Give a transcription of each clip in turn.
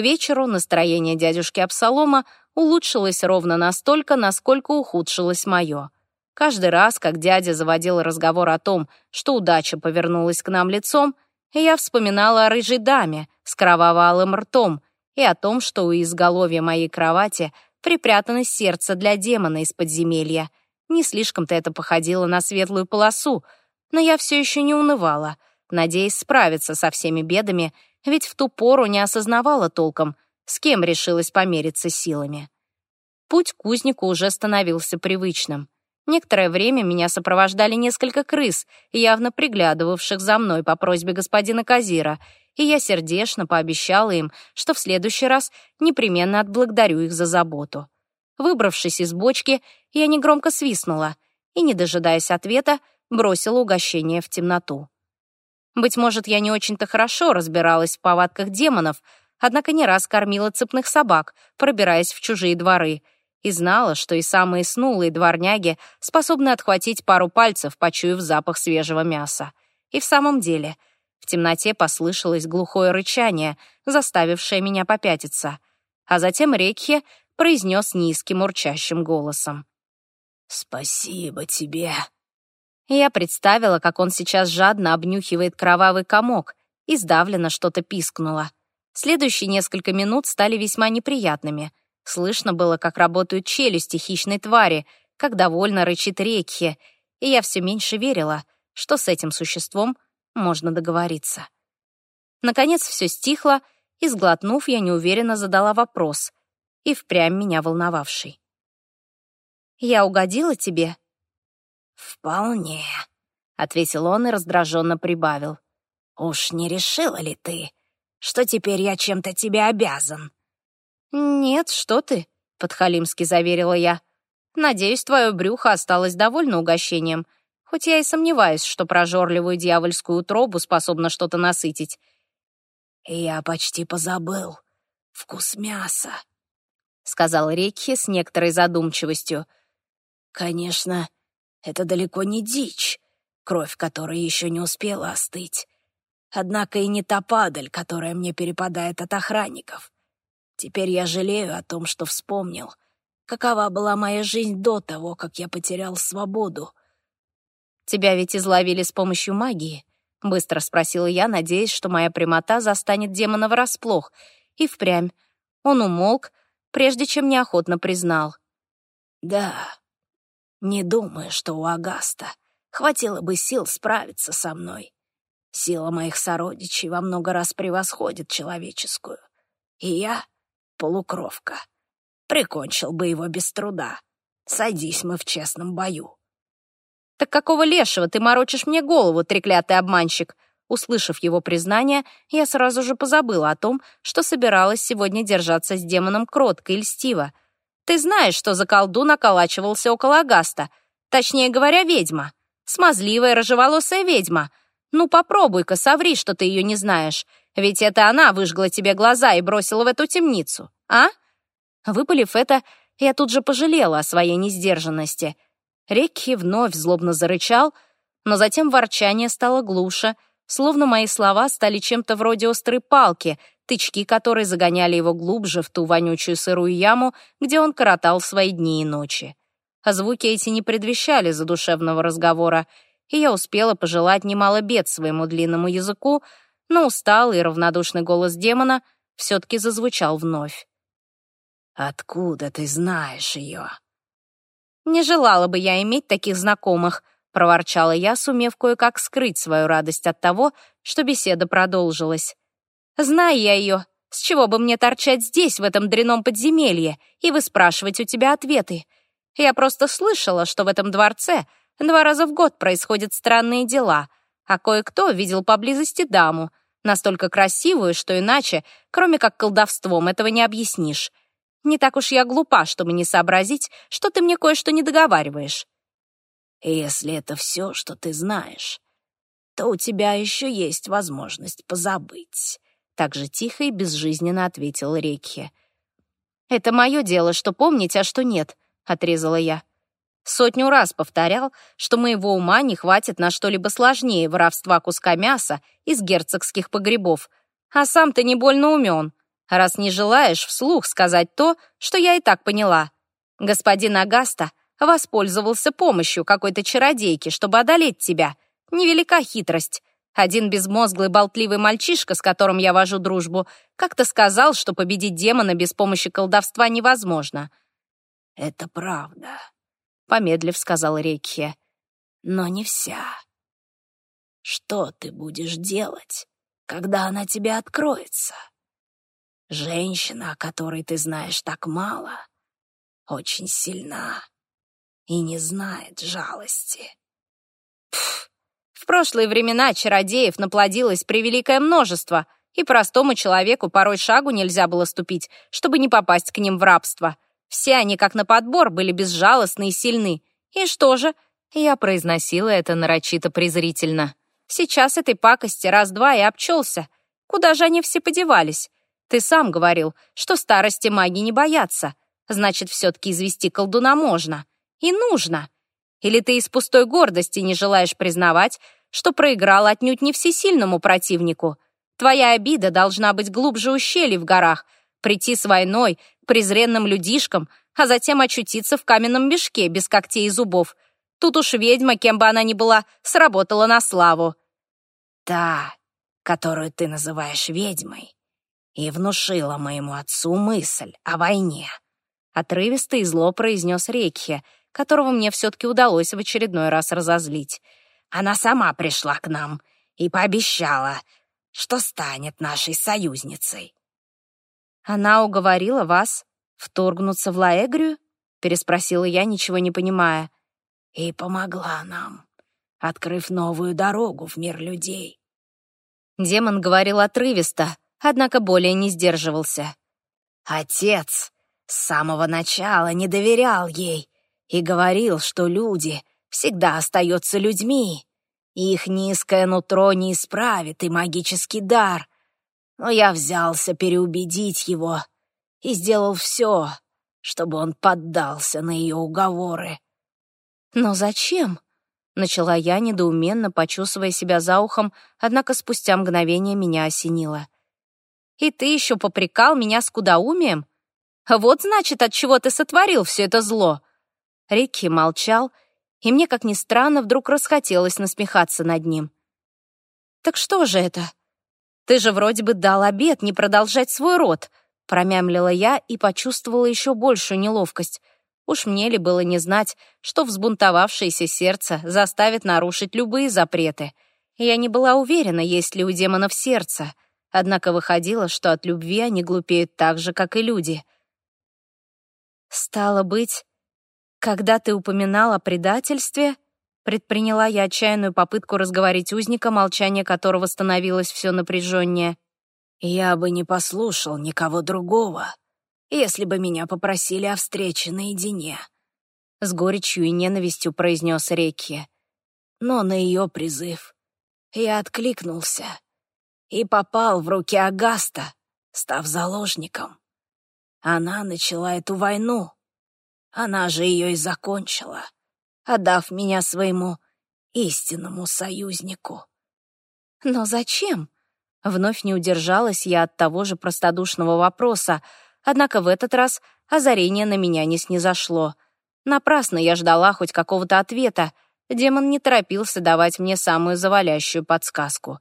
вечеру настроение дядюшки Абсалома улучшилось ровно настолько, насколько ухудшилось мое. Каждый раз, как дядя заводил разговор о том, что удача повернулась к нам лицом, я вспоминала о рыжей даме с кроваво-алым ртом и о том, что у изголовья моей кровати припрятано сердце для демона из подземелья. Не слишком-то это походило на светлую полосу, но я все еще не унывала, надеясь справиться со всеми бедами, ведь в ту пору не осознавала толком, с кем решилась помериться силами. Путь к кузнику уже становился привычным. Некоторое время меня сопровождали несколько крыс, явно приглядывавших за мной по просьбе господина Казира, и я сердечно пообещала им, что в следующий раз непременно отблагодарю их за заботу. Выбравшись из бочки, я негромко свистнула и, не дожидаясь ответа, бросила угощение в темноту. Быть может, я не очень-то хорошо разбиралась в повадках демонов, однако не раз кормила цепных собак, пробираясь в чужие дворы — и знала, что и самые снулые дворняги способны отхватить пару пальцев, почуяв запах свежего мяса. И в самом деле, в темноте послышалось глухое рычание, заставившее меня попятиться. А затем Рекхе произнес низким урчащим голосом. «Спасибо тебе». Я представила, как он сейчас жадно обнюхивает кровавый комок, и сдавленно что-то пискнуло. Следующие несколько минут стали весьма неприятными — Слышно было, как работают челюсти хищной твари, как довольно рычит Рекхи, и я все меньше верила, что с этим существом можно договориться. Наконец все стихло, и, сглотнув, я неуверенно задала вопрос, и впрямь меня волновавший. «Я угодила тебе?» «Вполне», — ответил он и раздраженно прибавил. «Уж не решила ли ты, что теперь я чем-то тебе обязан?» «Нет, что ты», — подхалимски заверила я. «Надеюсь, твое брюхо осталось довольно угощением, хоть я и сомневаюсь, что прожорливую дьявольскую утробу способна что-то насытить». «Я почти позабыл. Вкус мяса», — сказал Рекхи с некоторой задумчивостью. «Конечно, это далеко не дичь, кровь которой еще не успела остыть. Однако и не та падаль, которая мне перепадает от охранников. Теперь я жалею о том, что вспомнил, какова была моя жизнь до того, как я потерял свободу. «Тебя ведь изловили с помощью магии?» — быстро спросила я, надеясь, что моя прямота застанет демона врасплох. И впрямь. Он умолк, прежде чем неохотно признал. «Да, не думаю, что у Агаста хватило бы сил справиться со мной. Сила моих сородичей во много раз превосходит человеческую. И я полукровка. Прикончил бы его без труда. Сойдись мы в честном бою. «Так какого лешего ты морочишь мне голову, треклятый обманщик?» Услышав его признание, я сразу же позабыла о том, что собиралась сегодня держаться с демоном кротко и льстиво. «Ты знаешь, что за колдун околачивался около Агаста. Точнее говоря, ведьма. Смазливая рыжеволосая ведьма. Ну, попробуй-ка, соври, что ты ее не знаешь. Ведь это она выжгла тебе глаза и бросила в эту темницу, а?» Выпалив это, я тут же пожалела о своей несдержанности. Рекхи вновь злобно зарычал, но затем ворчание стало глуше, словно мои слова стали чем-то вроде острой палки, тычки которой загоняли его глубже в ту вонючую сырую яму, где он коротал свои дни и ночи. А звуки эти не предвещали задушевного разговора, и я успела пожелать немало бед своему длинному языку, но усталый и равнодушный голос демона все-таки зазвучал вновь. «Откуда ты знаешь ее?» «Не желала бы я иметь таких знакомых», — проворчала я, сумев кое-как скрыть свою радость от того, что беседа продолжилась. «Знаю я ее. С чего бы мне торчать здесь, в этом дряном подземелье, и выспрашивать у тебя ответы? Я просто слышала, что в этом дворце два раза в год происходят странные дела, а кое-кто видел поблизости даму, Настолько красивую, что иначе, кроме как колдовством, этого не объяснишь. Не так уж я глупа, чтобы не сообразить, что ты мне кое-что не договариваешь. Если это все, что ты знаешь, то у тебя еще есть возможность позабыть. Так же тихо и безжизненно ответил Рекхе. «Это мое дело, что помнить, а что нет», — отрезала я. Сотню раз повторял, что моего ума не хватит на что-либо сложнее воровства куска мяса из герцогских погребов. А сам ты не больно умен. раз не желаешь вслух сказать то, что я и так поняла. Господин Агаста воспользовался помощью какой-то чародейки, чтобы одолеть тебя. Невелика хитрость. Один безмозглый болтливый мальчишка, с которым я вожу дружбу, как-то сказал, что победить демона без помощи колдовства невозможно. «Это правда», — помедлив сказал Рекхе. «Но не вся. Что ты будешь делать, когда она тебе откроется? Женщина, о которой ты знаешь так мало, очень сильна и не знает жалости». Пф, в прошлые времена чародеев наплодилось превеликое множество, и простому человеку порой шагу нельзя было ступить, чтобы не попасть к ним в рабство. Все они, как на подбор, были безжалостны и сильны. И что же? Я произносила это нарочито презрительно. Сейчас этой пакости раз-два и обчелся. Куда же они все подевались? Ты сам говорил, что старости маги не боятся. Значит, все-таки извести колдуна можно. И нужно. Или ты из пустой гордости не желаешь признавать, что проиграл отнюдь не всесильному противнику? Твоя обида должна быть глубже ущелий в горах, прийти с войной к презренным людишкам, а затем очутиться в каменном мешке без когтей и зубов. Тут уж ведьма, кем бы она ни была, сработала на славу. Та, которую ты называешь ведьмой, и внушила моему отцу мысль о войне. Отрывисто и зло произнес Рекхе — которого мне все-таки удалось в очередной раз разозлить. Она сама пришла к нам и пообещала, что станет нашей союзницей. «Она уговорила вас вторгнуться в Лаэгрию?» — переспросила я, ничего не понимая. «И помогла нам, открыв новую дорогу в мир людей». Демон говорил отрывисто, однако более не сдерживался. «Отец с самого начала не доверял ей и говорил, что люди всегда остаются людьми, их низкое нутро не исправит и магический дар. Но я взялся переубедить его и сделал все, чтобы он поддался на ее уговоры. «Но зачем?» — начала я, недоуменно почувствуя себя за ухом, однако спустя мгновение меня осенило. «И ты еще попрекал меня скудоумием? Вот, значит, от чего ты сотворил все это зло!» Рикки молчал, и мне, как ни странно, вдруг расхотелось насмехаться над ним. «Так что же это? Ты же вроде бы дал обед не продолжать свой род», промямлила я и почувствовала еще большую неловкость. Уж мне ли было не знать, что взбунтовавшееся сердце заставит нарушить любые запреты. Я не была уверена, есть ли у демонов сердце, однако выходило, что от любви они глупеют так же, как и люди. «Стало быть, «Когда ты упоминал о предательстве...» Предприняла я отчаянную попытку разговорить узника, молчание которого становилось все напряженнее. «Я бы не послушал никого другого, если бы меня попросили о встрече наедине», — с горечью и ненавистью произнес Рекки. Но на ее призыв я откликнулся и попал в руки Агаста, став заложником. Она начала эту войну, она же ее и закончила, отдав меня своему истинному союзнику. Но зачем? Вновь не удержалась я от того же простодушного вопроса, однако в этот раз озарение на меня не снизошло. Напрасно я ждала хоть какого-то ответа. Демон не торопился давать мне самую завалящую подсказку.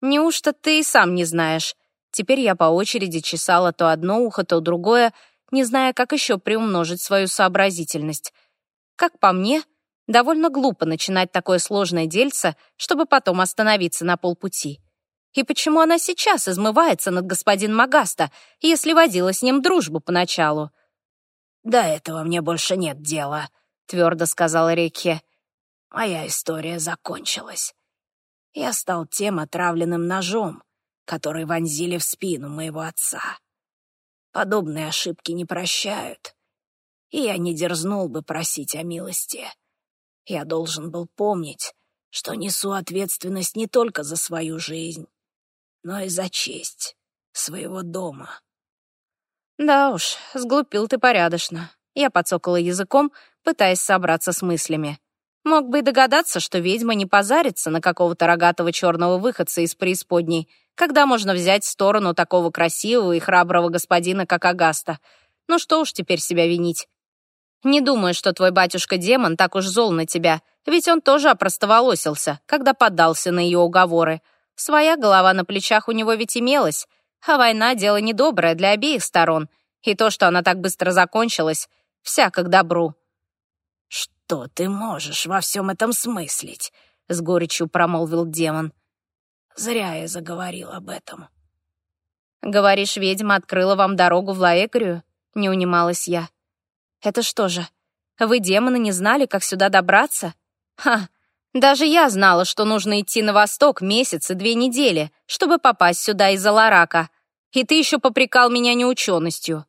«Неужто ты и сам не знаешь?» Теперь я по очереди чесала то одно ухо, то другое, не зная, как еще приумножить свою сообразительность. Как по мне, довольно глупо начинать такое сложное дельце, чтобы потом остановиться на полпути. И почему она сейчас измывается над господин Магаста, если водила с ним дружбу поначалу? «До этого мне больше нет дела», — твердо сказала Рекхе. «Моя история закончилась. Я стал тем отравленным ножом, который вонзили в спину моего отца. Подобные ошибки не прощают. И я не дерзнул бы просить о милости. Я должен был помнить, что несу ответственность не только за свою жизнь, но и за честь своего дома. Да уж, сглупил ты порядочно. Я подсокала языком, пытаясь собраться с мыслями. Мог бы и догадаться, что ведьма не позарится на какого-то рогатого черного выходца из преисподней, когда можно взять сторону такого красивого и храброго господина, как Агаста. Ну что уж теперь себя винить. Не думаю, что твой батюшка-демон так уж зол на тебя, ведь он тоже опростоволосился, когда поддался на ее уговоры. Своя голова на плечах у него ведь имелась, а война — дело недоброе для обеих сторон, и то, что она так быстро закончилась, всяко к добру. «Что ты можешь во всем этом смыслить?» — с горечью промолвил демон. «Зря я заговорил об этом». «Говоришь, ведьма открыла вам дорогу в Лаэгрию?» — не унималась я. «Это что же, вы, демоны, не знали, как сюда добраться?» «Ха, даже я знала, что нужно идти на восток месяц и две недели, чтобы попасть сюда из-за Ларака. И ты еще попрекал меня неученостью».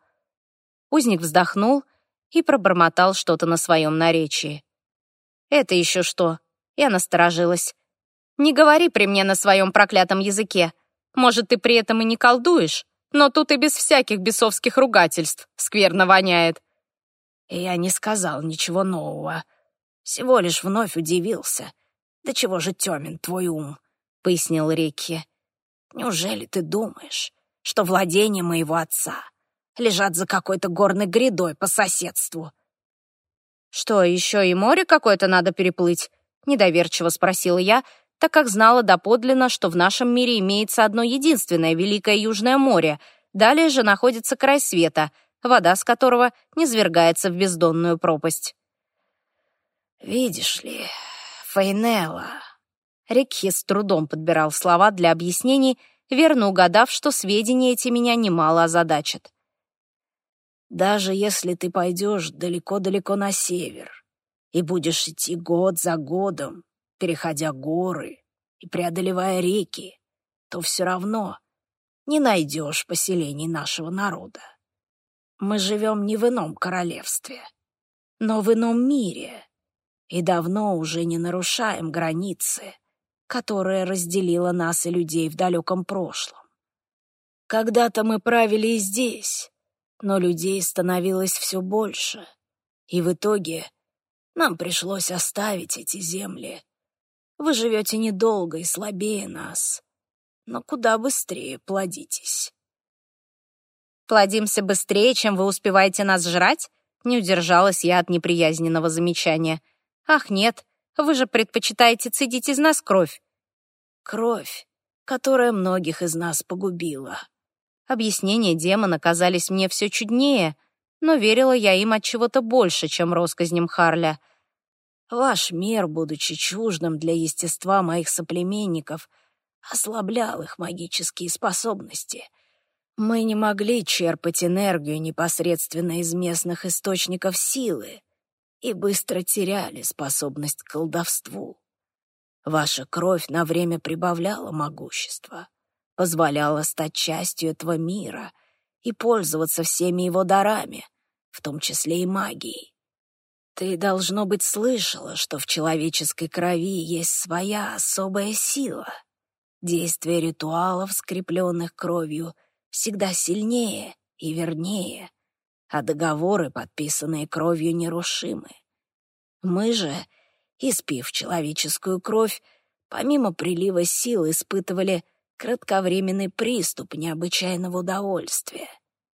Узник вздохнул и пробормотал что-то на своем наречии. «Это еще что?» Я насторожилась. «Не говори при мне на своем проклятом языке. Может, ты при этом и не колдуешь, но тут и без всяких бесовских ругательств скверно воняет». Я не сказал ничего нового. Всего лишь вновь удивился. «Да чего же темен твой ум?» — пояснил Рикки. «Неужели ты думаешь, что владения моего отца лежат за какой-то горной грядой по соседству?» «Что, еще и море какое-то надо переплыть?» — недоверчиво спросила я, так как знала доподлинно, что в нашем мире имеется одно единственное Великое Южное море, далее же находится край света, вода с которого низвергается в бездонную пропасть. «Видишь ли, Фейнелла...» Рекхи с трудом подбирал слова для объяснений, верно угадав, что сведения эти меня немало озадачат. «Даже если ты пойдешь далеко-далеко на север и будешь идти год за годом, переходя горы и преодолевая реки, то все равно не найдешь поселений нашего народа. Мы живем не в ином королевстве, но в ином мире, и давно уже не нарушаем границы, которая разделила нас и людей в далеком прошлом. Когда-то мы правили и здесь, но людей становилось все больше, и в итоге нам пришлось оставить эти земли. Вы живете недолго и слабее нас, но куда быстрее плодитесь. «Плодимся быстрее, чем вы успеваете нас жрать?» Не удержалась я от неприязненного замечания — «Ах, нет, вы же предпочитаете цедить из нас кровь». «Кровь, которая многих из нас погубила». Объяснения демона казались мне все чуднее, но верила я им от чего-то больше, чем россказням Харля. «Ваш мир, будучи чуждым для естества моих соплеменников, ослаблял их магические способности». Мы не могли черпать энергию непосредственно из местных источников силы и быстро теряли способность к колдовству. Ваша кровь на время прибавляла могущество, позволяла стать частью этого мира и пользоваться всеми его дарами, в том числе и магией. Ты, должно быть, слышала, что в человеческой крови есть своя особая сила. Действие ритуалов, скрепленных кровью, всегда сильнее и вернее, а договоры, подписанные кровью, нерушимы. Мы же, испив человеческую кровь, помимо прилива сил испытывали кратковременный приступ необычайного удовольствия,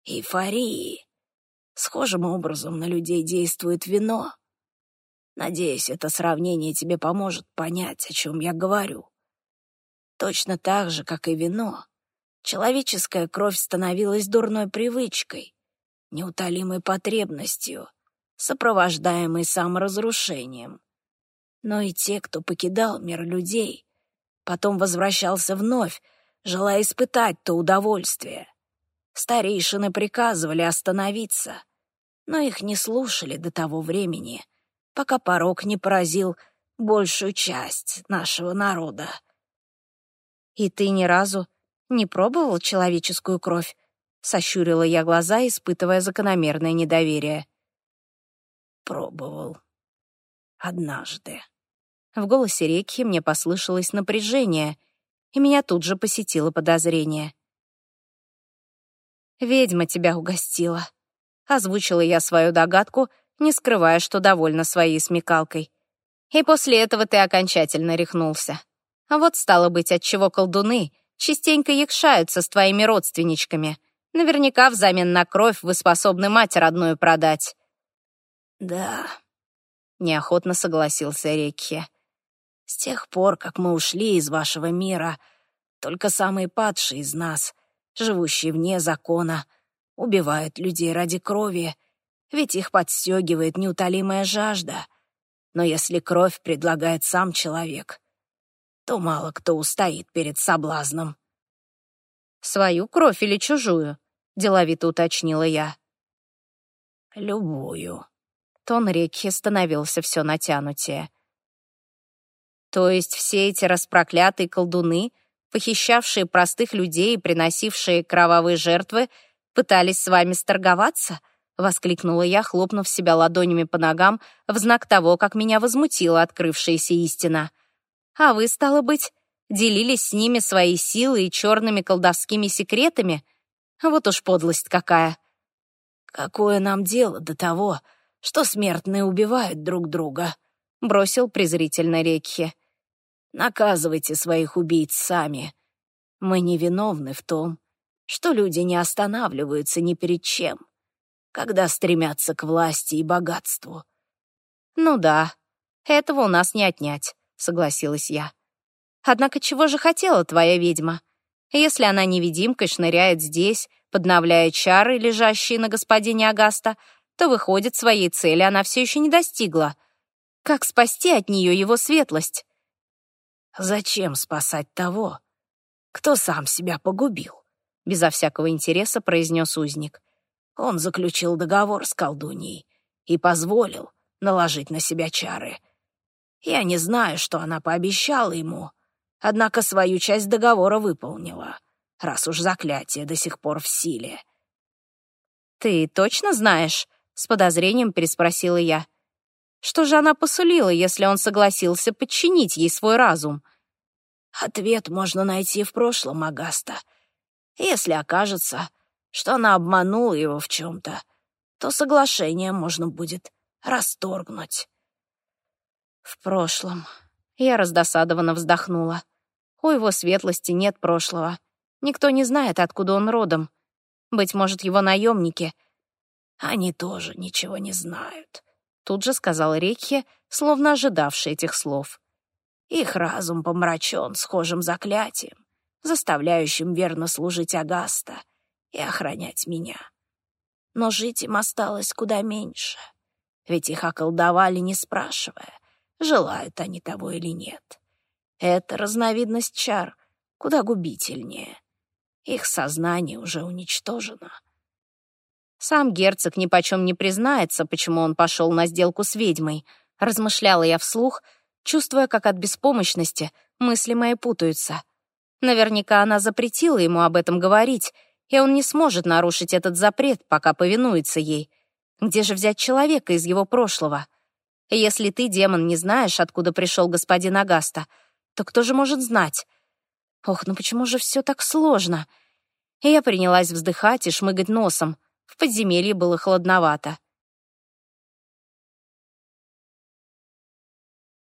эйфории. Схожим образом на людей действует вино. Надеюсь, это сравнение тебе поможет понять, о чем я говорю. Точно так же, как и вино, человеческая кровь становилась дурной привычкой, неутолимой потребностью, сопровождаемой саморазрушением. Но и те, кто покидал мир людей, потом возвращался вновь, желая испытать то удовольствие. Старейшины приказывали остановиться, но их не слушали до того времени, пока порог не поразил большую часть нашего народа. «И ты ни разу не пробовал человеческую кровь?» Сощурила я глаза, испытывая закономерное недоверие. Пробовал. Однажды. В голосе Рекхи мне послышалось напряжение, и меня тут же посетило подозрение. «Ведьма тебя угостила», — озвучила я свою догадку, не скрывая, что довольна своей смекалкой. «И после этого ты окончательно рехнулся. А вот стало быть, отчего колдуны частенько якшаются с твоими родственничками. Наверняка взамен на кровь вы способны мать родную продать». «Да», — неохотно согласился Рекхе. «С тех пор, как мы ушли из вашего мира, только самые падшие из нас, живущие вне закона, убивают людей ради крови, ведь их подстегивает неутолимая жажда. Но если кровь предлагает сам человек, то мало кто устоит перед соблазном. «Свою кровь или чужую?» — деловито уточнила я. «Любую». Тон Рекхи становился все натянутее. «То есть все эти распроклятые колдуны, похищавшие простых людей и приносившие кровавые жертвы, пытались с вами сторговаться?» — воскликнула я, хлопнув себя ладонями по ногам в знак того, как меня возмутила открывшаяся истина. «А вы, стало быть, делились с ними своей силой и черными колдовскими секретами? Вот уж подлость какая!» «Какое нам дело до того, что смертные убивают друг друга?» — бросил презрительно Рекхи. «Наказывайте своих убийц сами. Мы не виновны в том, что люди не останавливаются ни перед чем когда стремятся к власти и богатству. «Ну да, этого у нас не отнять», — согласилась я. «Однако чего же хотела твоя ведьма? Если она невидимкой шныряет здесь, подновляя чары, лежащие на господине Агаста, то, выходит, своей цели она все еще не достигла. Как спасти от нее его светлость?» «Зачем спасать того, кто сам себя погубил?» Безо всякого интереса произнес узник. Он заключил договор с колдуньей и позволил наложить на себя чары. Я не знаю, что она пообещала ему, однако свою часть договора выполнила, раз уж заклятие до сих пор в силе. «Ты точно знаешь?» — с подозрением переспросила я. «Что же она посулила, если он согласился подчинить ей свой разум?» «Ответ можно найти в прошлом, Агаста. Если окажется, что она обманула его в чем-то, то соглашение можно будет расторгнуть. В прошлом. Я раздосадованно вздохнула. У его светлости нет прошлого. Никто не знает, откуда он родом. Быть может, его наемники. Они тоже ничего не знают. Тут же сказал Рекхе, словно ожидавший этих слов. Их разум помрачен схожим заклятием, заставляющим верно служить Агаста и охранять меня. Но жить им осталось куда меньше, ведь их околдовали, не спрашивая, желают они того или нет. Это разновидность чар куда губительнее. Их сознание уже уничтожено. Сам герцог ни почем не признается, почему он пошел на сделку с ведьмой. Размышляла я вслух, чувствуя, как от беспомощности мысли мои путаются. Наверняка она запретила ему об этом говорить, и он не сможет нарушить этот запрет, пока повинуется ей. Где же взять человека из его прошлого? Если ты, демон, не знаешь, откуда пришел господин Агаста, то кто же может знать? Ох, ну почему же все так сложно? Я принялась вздыхать и шмыгать носом. В подземелье было холодновато.